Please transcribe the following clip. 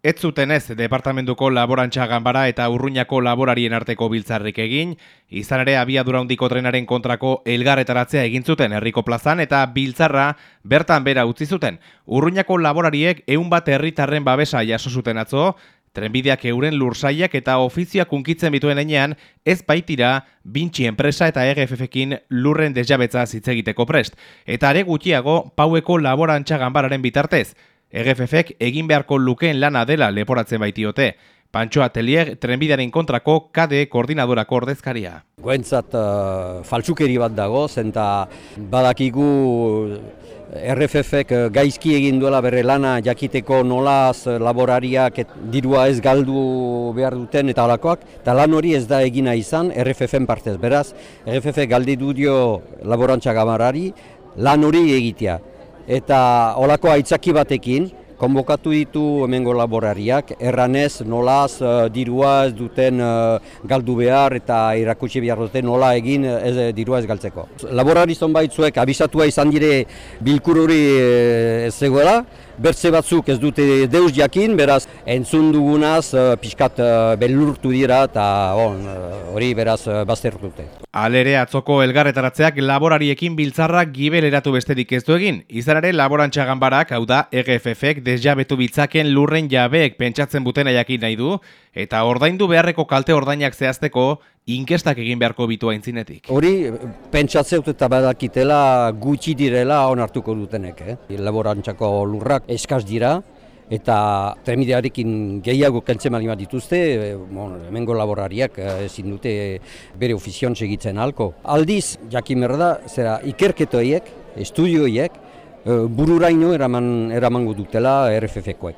Ez zuten departamentuko laborantza ganbara eta urruñako laborarien arteko biltzarrik egin, izan ere abiadura handiko trenaren kontrako elgarretaratzea egin zuten herriko plazan eta biltzarra bertan bera utzi zuten. Urruñako laborariek ehun bat herritarren babesa jaso zuten atzo, trenbideak euren lursaiak eta ofizioak unkitzen bituen enean, ez baitira bintxi enpresa eta EGFFekin lurren desjabetza hitz egiteko prest. Eta are gutxiago, paueko laborantza ganbararen bitartez, EGFFek egin beharko lukeen lana dela leporatzen baitiote. Pantxo Atelier trenbidearen kontrako KD koordinadorako ordezkaria. Goentzat uh, faltsukeri bat dago, zenta badakigu RFFek gaizki egin duela bere lana jakiteko nolaz laborariak et, dirua ez galdu behar duten eta alakoak, eta lan hori ez da egina izan RFFen partez. Beraz, RFF galdi du dio laborantza gamarari lan hori egitea eta olako aitzaki batekin, konbokatu ditu hemengo laborariak, erranez nolaz uh, dirua ez duten uh, galdu behar eta irakutsi behar duten nola egin dirua ez galtzeko. Laborari zonbaitzuek abisatua izan dire bilkururi uh, ez zegoela, bertze batzuk ez dute deus jakin, beraz entzun dugunaz uh, pixkat uh, belurtu dira eta hori uh, beraz baztertu dute. Alere atzoko elgarretaratzeak laborariekin biltzarrak gibeleratu besterik ez du egin. Izan ere laborantza ganbarak, hau da EGFFek desjabetu bitzaken lurren jabeek pentsatzen butena jakin nahi du, eta ordaindu beharreko kalte ordainak zehazteko inkestak egin beharko bitu aintzinetik. Hori pentsatzeut eta badakitela gutxi direla onartuko dutenek. Eh? Laborantzako lurrak eskaz dira, eta termidearekin gehiago kentzen mali dituzte, eh, bon, hemengo laborariak eh, ezin dute bere ofizion segitzen halko. Aldiz, jakin da, zera ikerketoiek, estudioiek, Eh, bururaino eraman eramango dutela RFF-koek.